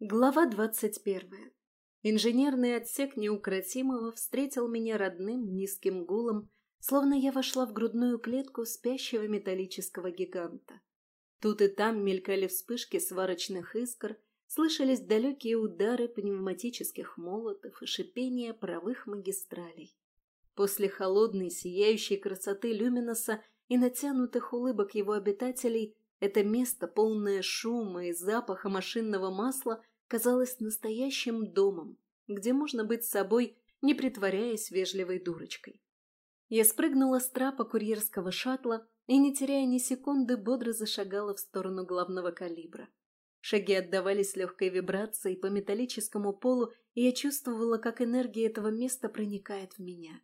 Глава двадцать первая. Инженерный отсек неукротимого встретил меня родным низким гулом, словно я вошла в грудную клетку спящего металлического гиганта. Тут и там мелькали вспышки сварочных искр, слышались далекие удары пневматических молотов и шипение паровых магистралей. После холодной, сияющей красоты Люминоса и натянутых улыбок его обитателей это место, полное шума и запаха машинного масла, казалось настоящим домом, где можно быть собой, не притворяясь вежливой дурочкой. Я спрыгнула с трапа курьерского шаттла и, не теряя ни секунды, бодро зашагала в сторону главного калибра. Шаги отдавались легкой вибрацией по металлическому полу, и я чувствовала, как энергия этого места проникает в меня.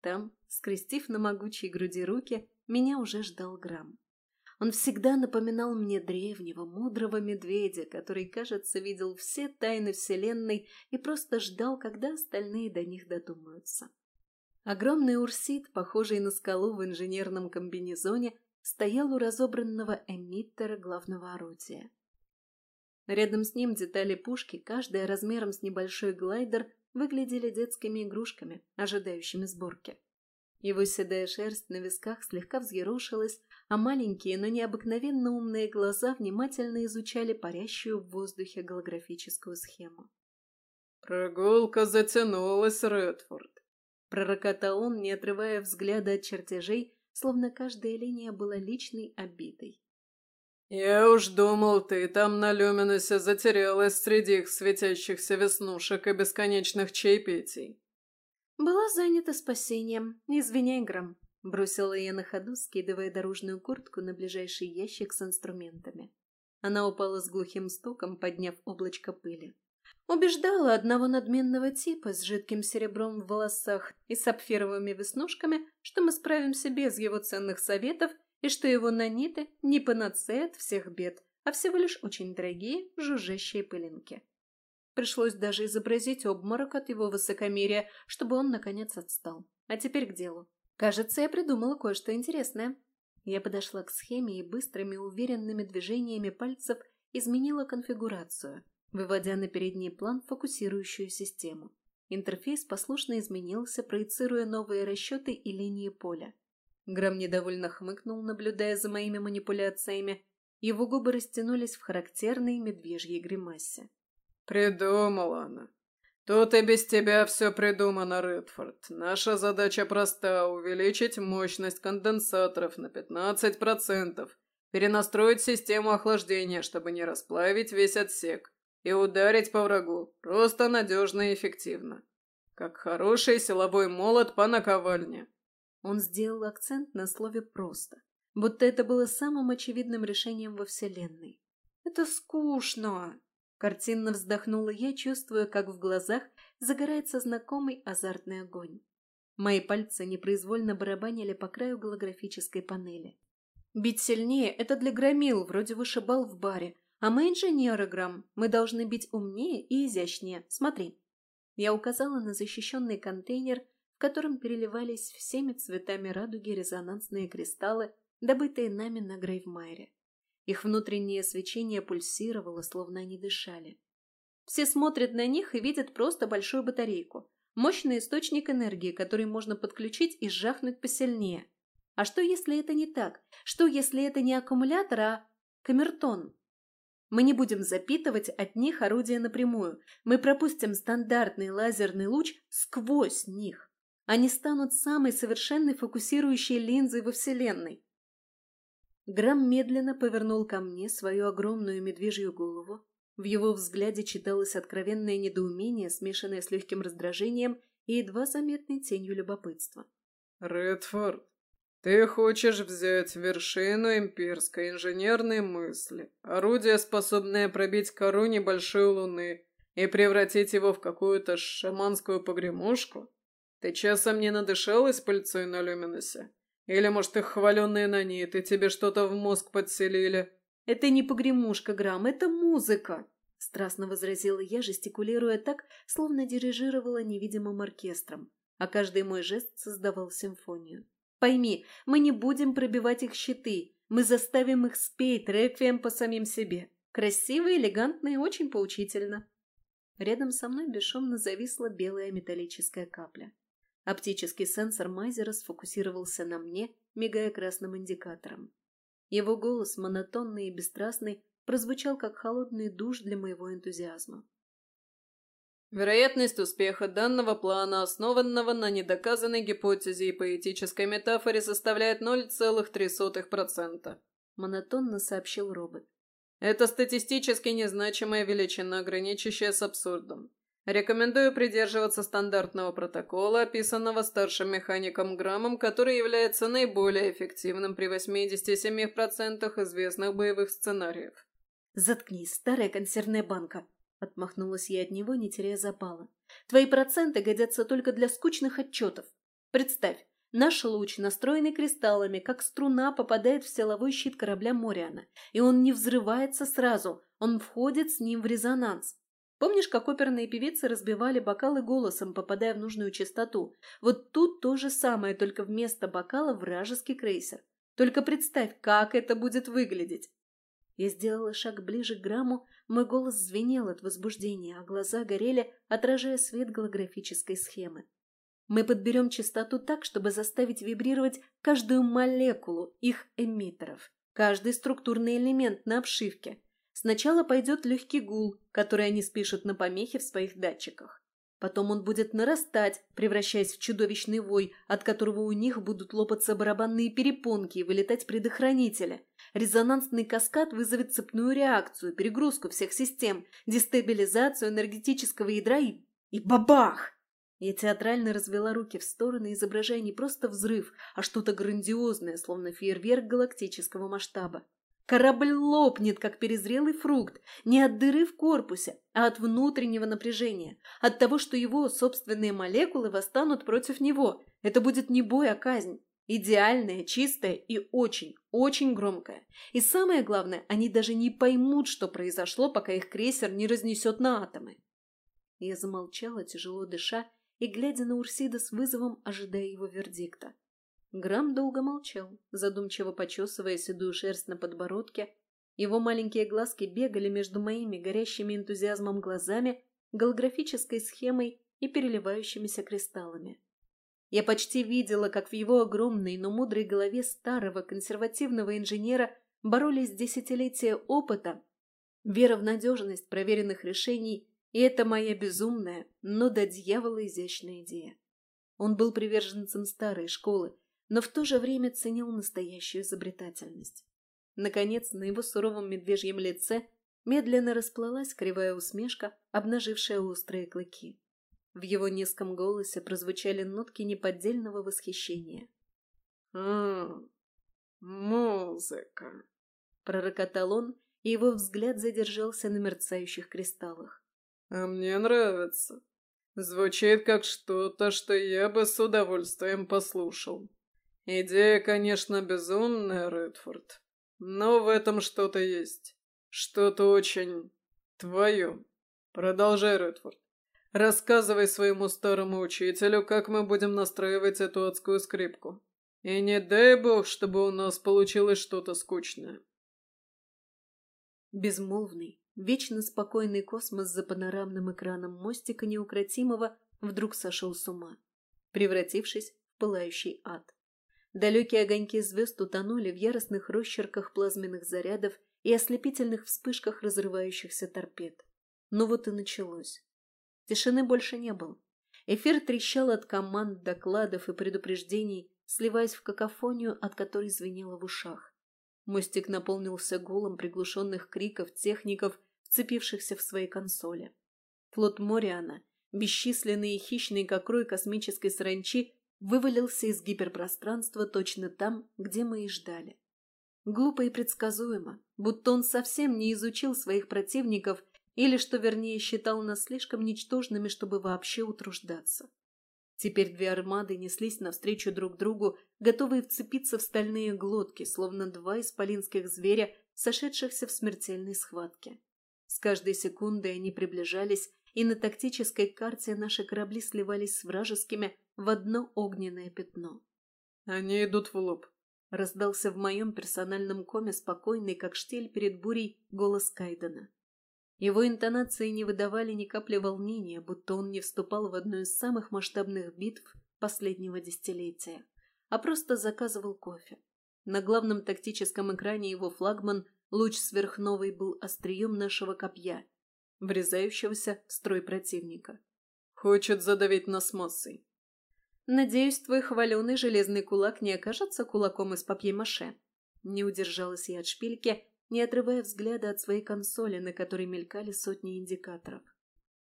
Там, скрестив на могучей груди руки, меня уже ждал Грамм. Он всегда напоминал мне древнего, мудрого медведя, который, кажется, видел все тайны Вселенной и просто ждал, когда остальные до них додумаются. Огромный урсит, похожий на скалу в инженерном комбинезоне, стоял у разобранного эмиттера главного орудия. Рядом с ним детали пушки, каждая размером с небольшой глайдер, выглядели детскими игрушками, ожидающими сборки. Его седая шерсть на висках слегка взъерошилась, а маленькие, но необыкновенно умные глаза внимательно изучали парящую в воздухе голографическую схему. «Прогулка затянулась, Редфорд», — пророкотал он, не отрывая взгляда от чертежей, словно каждая линия была личной обидой. «Я уж думал, ты там на Люминусе затерялась среди их светящихся веснушек и бесконечных чаепитий. «Была занята спасением. Извиняй, Грам», — бросила я на ходу, скидывая дорожную куртку на ближайший ящик с инструментами. Она упала с глухим стуком, подняв облачко пыли. Убеждала одного надменного типа с жидким серебром в волосах и сапфировыми веснушками, что мы справимся без его ценных советов и что его наниты не панацея от всех бед, а всего лишь очень дорогие жужжащие пылинки. Пришлось даже изобразить обморок от его высокомерия, чтобы он, наконец, отстал. А теперь к делу. Кажется, я придумала кое-что интересное. Я подошла к схеме и быстрыми, уверенными движениями пальцев изменила конфигурацию, выводя на передний план фокусирующую систему. Интерфейс послушно изменился, проецируя новые расчеты и линии поля. Грамм недовольно хмыкнул, наблюдая за моими манипуляциями. Его губы растянулись в характерной медвежьей гримасе. «Придумала она. Тут и без тебя все придумано, Редфорд. Наша задача проста — увеличить мощность конденсаторов на 15%, перенастроить систему охлаждения, чтобы не расплавить весь отсек, и ударить по врагу, просто надежно и эффективно. Как хороший силовой молот по наковальне». Он сделал акцент на слове «просто», будто это было самым очевидным решением во Вселенной. «Это скучно!» Картинно вздохнула я, чувствуя, как в глазах загорается знакомый азартный огонь. Мои пальцы непроизвольно барабанили по краю голографической панели. «Бить сильнее — это для громил, вроде вышибал в баре. А мы инженеры, Грамм. Мы должны бить умнее и изящнее. Смотри». Я указала на защищенный контейнер, в котором переливались всеми цветами радуги резонансные кристаллы, добытые нами на Грейвмайре. Их внутреннее свечение пульсировало, словно они дышали. Все смотрят на них и видят просто большую батарейку. Мощный источник энергии, который можно подключить и сжахнуть посильнее. А что, если это не так? Что, если это не аккумулятор, а камертон? Мы не будем запитывать от них орудия напрямую. Мы пропустим стандартный лазерный луч сквозь них. Они станут самой совершенной фокусирующей линзой во Вселенной. Грамм медленно повернул ко мне свою огромную медвежью голову. В его взгляде читалось откровенное недоумение, смешанное с легким раздражением и едва заметной тенью любопытства. «Редфорд, ты хочешь взять вершину имперской инженерной мысли, орудие, способное пробить кору небольшой луны, и превратить его в какую-то шаманскую погремушку? Ты часом не надышалась пыльцой на люминусе?» Или, может, их хваленные наниты тебе что-то в мозг подселили?» «Это не погремушка, Грамм, это музыка!» Страстно возразила я, жестикулируя так, словно дирижировала невидимым оркестром, а каждый мой жест создавал симфонию. «Пойми, мы не будем пробивать их щиты, мы заставим их спеть реквием по самим себе. Красиво, элегантно и очень поучительно. Рядом со мной бесшумно зависла белая металлическая капля. Оптический сенсор Майзера сфокусировался на мне, мигая красным индикатором. Его голос, монотонный и бесстрастный, прозвучал как холодный душ для моего энтузиазма. Вероятность успеха данного плана, основанного на недоказанной гипотезе и поэтической метафоре, составляет 0,3%. Монотонно сообщил робот. Это статистически незначимая величина, граничащая с абсурдом. Рекомендую придерживаться стандартного протокола, описанного старшим механиком Граммом, который является наиболее эффективным при 87% известных боевых сценариев. «Заткнись, старая консервная банка!» Отмахнулась я от него, не теряя запала. «Твои проценты годятся только для скучных отчетов. Представь, Наш луч, настроенный кристаллами, как струна, попадает в силовой щит корабля Мориана, и он не взрывается сразу, он входит с ним в резонанс. Помнишь, как оперные певицы разбивали бокалы голосом, попадая в нужную частоту? Вот тут то же самое, только вместо бокала вражеский крейсер. Только представь, как это будет выглядеть. Я сделала шаг ближе к грамму, мой голос звенел от возбуждения, а глаза горели, отражая свет голографической схемы. Мы подберем частоту так, чтобы заставить вибрировать каждую молекулу их эмиттеров, каждый структурный элемент на обшивке. Сначала пойдет легкий гул, который они спишут на помехи в своих датчиках. Потом он будет нарастать, превращаясь в чудовищный вой, от которого у них будут лопаться барабанные перепонки и вылетать предохранители. Резонансный каскад вызовет цепную реакцию, перегрузку всех систем, дестабилизацию энергетического ядра и... и бабах! Я театрально развела руки в стороны, изображая не просто взрыв, а что-то грандиозное, словно фейерверк галактического масштаба. Корабль лопнет, как перезрелый фрукт, не от дыры в корпусе, а от внутреннего напряжения, от того, что его собственные молекулы восстанут против него. Это будет не бой, а казнь. Идеальная, чистая и очень, очень громкая. И самое главное, они даже не поймут, что произошло, пока их крейсер не разнесет на атомы. Я замолчала, тяжело дыша, и глядя на Урсида с вызовом, ожидая его вердикта. Грамм долго молчал, задумчиво почесывая седую шерсть на подбородке. Его маленькие глазки бегали между моими горящими энтузиазмом глазами, голографической схемой и переливающимися кристаллами. Я почти видела, как в его огромной, но мудрой голове старого консервативного инженера боролись десятилетия опыта, вера в надежность проверенных решений и это моя безумная, но до дьявола изящная идея. Он был приверженцем старой школы, но в то же время ценил настоящую изобретательность. Наконец, на его суровом медвежьем лице медленно расплылась кривая усмешка, обнажившая острые клыки. В его низком голосе прозвучали нотки неподдельного восхищения. «Ммм, музыка!» — пророкотал он, и его взгляд задержался на мерцающих кристаллах. А мне нравится. Звучит как что-то, что я бы с удовольствием послушал. Идея, конечно, безумная, Редфорд. Но в этом что-то есть. Что-то очень... твое. Продолжай, Редфорд. Рассказывай своему старому учителю, как мы будем настраивать эту адскую скрипку. И не дай бог, чтобы у нас получилось что-то скучное. Безмолвный, Вечно спокойный космос за панорамным экраном мостика неукротимого вдруг сошел с ума, превратившись в пылающий ад. Далекие огоньки звезд утонули в яростных росчерках плазменных зарядов и ослепительных вспышках разрывающихся торпед. Но вот и началось. Тишины больше не было. Эфир трещал от команд, докладов и предупреждений, сливаясь в какофонию, от которой звенело в ушах. Мостик наполнился гулом приглушенных криков техников, вцепившихся в свои консоли. Флот Мориана, бесчисленный и хищный, как рой космической саранчи, вывалился из гиперпространства точно там, где мы и ждали. Глупо и предсказуемо, будто он совсем не изучил своих противников или, что вернее, считал нас слишком ничтожными, чтобы вообще утруждаться. Теперь две армады неслись навстречу друг другу, готовые вцепиться в стальные глотки, словно два исполинских зверя, сошедшихся в смертельной схватке. С каждой секундой они приближались, и на тактической карте наши корабли сливались с вражескими в одно огненное пятно. «Они идут в лоб. Раздался в моем персональном коме спокойный, как штиль перед бурей, голос Кайдена. Его интонации не выдавали ни капли волнения, будто он не вступал в одну из самых масштабных битв последнего десятилетия, а просто заказывал кофе. На главном тактическом экране его флагман луч сверхновой был острием нашего копья, врезающегося в строй противника. «Хочет задавить нас массой». «Надеюсь, твой хваленый железный кулак не окажется кулаком из папье-маше?» Не удержалась я от шпильки, не отрывая взгляда от своей консоли, на которой мелькали сотни индикаторов.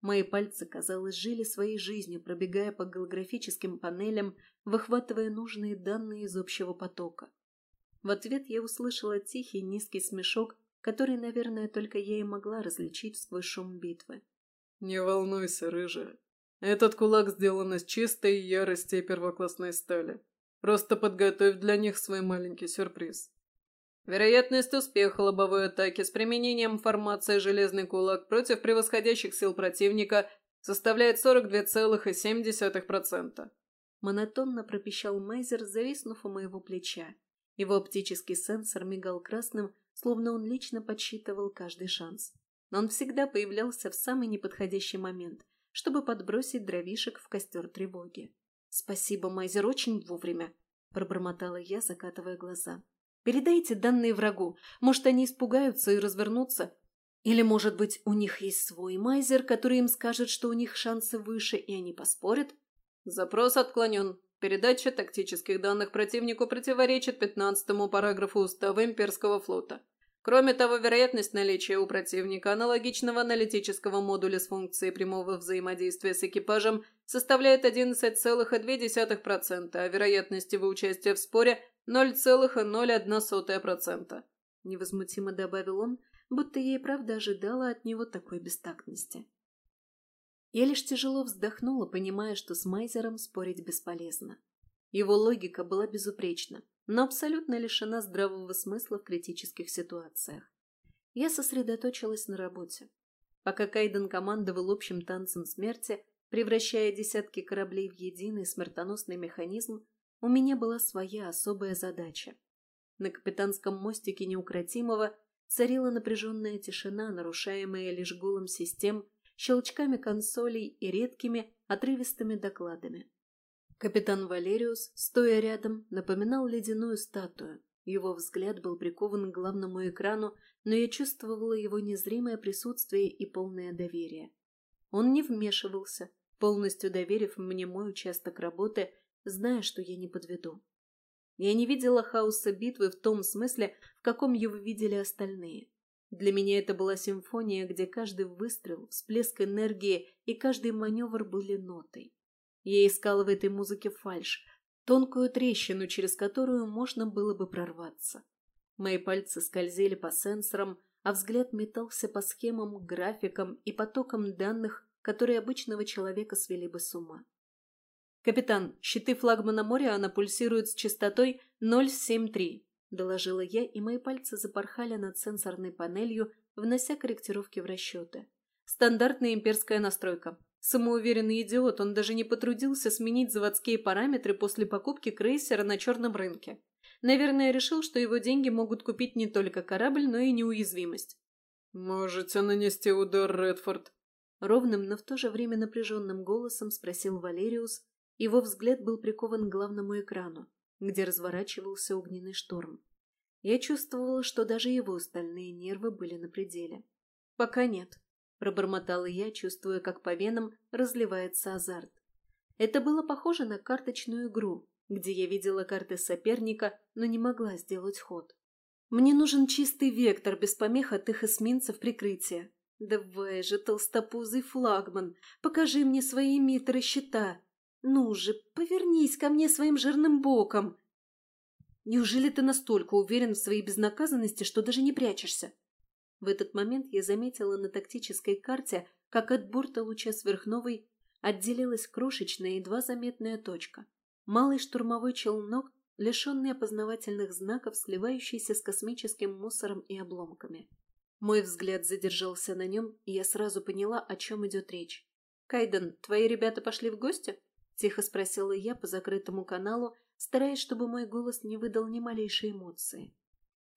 Мои пальцы, казалось, жили своей жизнью, пробегая по голографическим панелям, выхватывая нужные данные из общего потока. В ответ я услышала тихий низкий смешок, который, наверное, только я и могла различить сквозь шум битвы. «Не волнуйся, рыжая. Этот кулак сделан из чистой ярости и первоклассной стали. Просто подготовь для них свой маленький сюрприз». Вероятность успеха лобовой атаки с применением формации «Железный кулак» против превосходящих сил противника составляет 42,7%. Монотонно пропищал Мейзер, зависнув у моего плеча. Его оптический сенсор мигал красным, словно он лично подсчитывал каждый шанс. Но он всегда появлялся в самый неподходящий момент, чтобы подбросить дровишек в костер тревоги. «Спасибо, Майзер, очень вовремя», – пробормотала я, закатывая глаза. Передайте данные врагу. Может, они испугаются и развернутся. Или, может быть, у них есть свой майзер, который им скажет, что у них шансы выше, и они поспорят? Запрос отклонен. Передача тактических данных противнику противоречит 15 параграфу Устава Имперского флота. Кроме того, вероятность наличия у противника аналогичного аналитического модуля с функцией прямого взаимодействия с экипажем составляет 11,2%, а вероятность его участия в споре 0,01%. Невозмутимо добавил он, будто я и правда ожидала от него такой бестактности. Я лишь тяжело вздохнула, понимая, что с Майзером спорить бесполезно. Его логика была безупречна, но абсолютно лишена здравого смысла в критических ситуациях. Я сосредоточилась на работе. Пока Кайден командовал общим танцем смерти, превращая десятки кораблей в единый смертоносный механизм, у меня была своя особая задача. На капитанском мостике неукротимого царила напряженная тишина, нарушаемая лишь гулом систем, щелчками консолей и редкими отрывистыми докладами. Капитан Валериус, стоя рядом, напоминал ледяную статую. Его взгляд был прикован к главному экрану, но я чувствовала его незримое присутствие и полное доверие. Он не вмешивался, полностью доверив мне мой участок работы, зная, что я не подведу. Я не видела хаоса битвы в том смысле, в каком его видели остальные. Для меня это была симфония, где каждый выстрел, всплеск энергии и каждый маневр были нотой. Я искала в этой музыке фальшь, тонкую трещину, через которую можно было бы прорваться. Мои пальцы скользили по сенсорам, а взгляд метался по схемам, графикам и потокам данных, которые обычного человека свели бы с ума. «Капитан, щиты флагмана Мориана пульсируют с частотой 073», – доложила я, и мои пальцы запорхали над сенсорной панелью, внося корректировки в расчеты. «Стандартная имперская настройка. Самоуверенный идиот, он даже не потрудился сменить заводские параметры после покупки крейсера на черном рынке. Наверное, решил, что его деньги могут купить не только корабль, но и неуязвимость. «Можете нанести удар, Редфорд?» Ровным, но в то же время напряженным голосом спросил Валериус. Его взгляд был прикован к главному экрану, где разворачивался огненный шторм. Я чувствовала, что даже его стальные нервы были на пределе. «Пока нет», Пробормотала я, чувствуя, как по венам разливается азарт. Это было похоже на карточную игру, где я видела карты соперника, но не могла сделать ход. Мне нужен чистый вектор без помех от их эсминцев прикрытия. Давай же, толстопузый флагман, покажи мне свои митры щита. Ну же, повернись ко мне своим жирным боком. Неужели ты настолько уверен в своей безнаказанности, что даже не прячешься? В этот момент я заметила на тактической карте, как от борта луча сверхновой отделилась крошечная едва заметная точка. Малый штурмовой челнок, лишенный опознавательных знаков, сливающийся с космическим мусором и обломками. Мой взгляд задержался на нем, и я сразу поняла, о чем идет речь. «Кайден, твои ребята пошли в гости?» – тихо спросила я по закрытому каналу, стараясь, чтобы мой голос не выдал ни малейшей эмоции.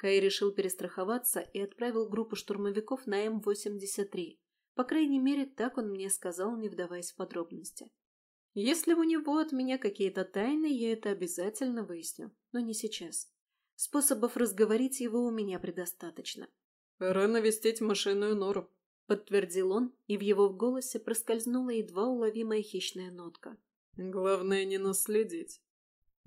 Кай решил перестраховаться и отправил группу штурмовиков на М-83. По крайней мере, так он мне сказал, не вдаваясь в подробности. Если у него от меня какие-то тайны, я это обязательно выясню, но не сейчас. Способов разговорить его у меня предостаточно. «Пора навестить машинную нору», — подтвердил он, и в его голосе проскользнула едва уловимая хищная нотка. «Главное не наследить».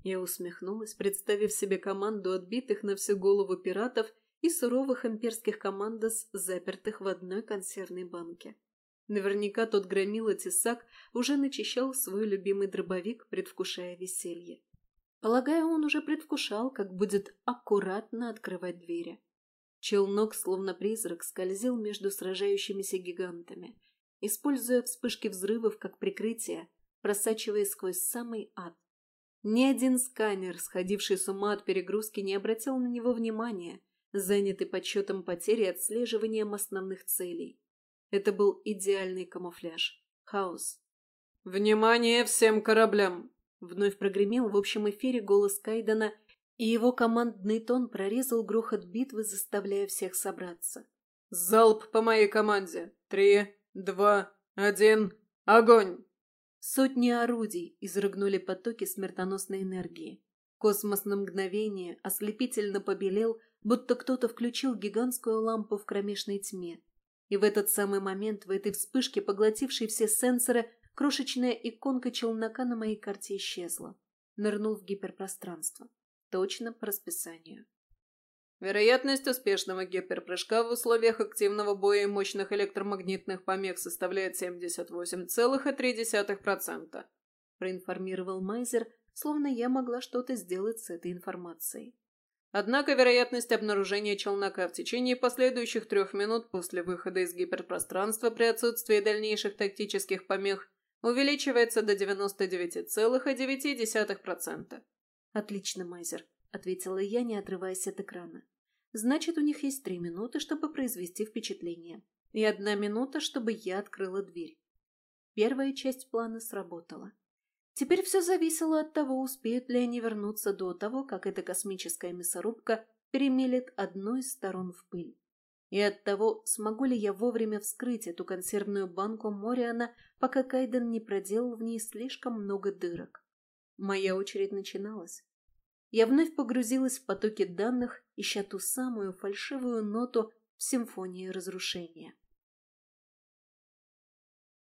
Я усмехнулась, представив себе команду отбитых на всю голову пиратов и суровых имперских командос, запертых в одной консервной банке. Наверняка тот громила тесак уже начищал свой любимый дробовик, предвкушая веселье. Полагаю, он уже предвкушал, как будет аккуратно открывать двери. Челнок, словно призрак, скользил между сражающимися гигантами, используя вспышки взрывов как прикрытие, просачиваясь сквозь самый ад. Ни один сканер, сходивший с ума от перегрузки, не обратил на него внимания, занятый подсчетом потерь и отслеживанием основных целей. Это был идеальный камуфляж. Хаос. «Внимание всем кораблям!» Вновь прогремел в общем эфире голос Кайдена, и его командный тон прорезал грохот битвы, заставляя всех собраться. «Залп по моей команде! Три, два, один, огонь!» Сотни орудий изрыгнули потоки смертоносной энергии. Космос на мгновение ослепительно побелел, будто кто-то включил гигантскую лампу в кромешной тьме. И в этот самый момент, в этой вспышке, поглотившей все сенсоры, крошечная иконка челнока на моей карте исчезла. Нырнул в гиперпространство. Точно по расписанию. Вероятность успешного гиперпрыжка в условиях активного боя и мощных электромагнитных помех составляет 78,3%. Проинформировал Майзер, словно я могла что-то сделать с этой информацией. Однако вероятность обнаружения челнока в течение последующих трех минут после выхода из гиперпространства при отсутствии дальнейших тактических помех увеличивается до 99,9%. «Отлично, Майзер», — ответила я, не отрываясь от экрана. Значит, у них есть три минуты, чтобы произвести впечатление. И одна минута, чтобы я открыла дверь. Первая часть плана сработала. Теперь все зависело от того, успеют ли они вернуться до того, как эта космическая мясорубка перемелет одну из сторон в пыль. И от того, смогу ли я вовремя вскрыть эту консервную банку Мориана, пока Кайден не проделал в ней слишком много дырок. Моя очередь начиналась. Я вновь погрузилась в потоки данных, ища ту самую фальшивую ноту в симфонии разрушения.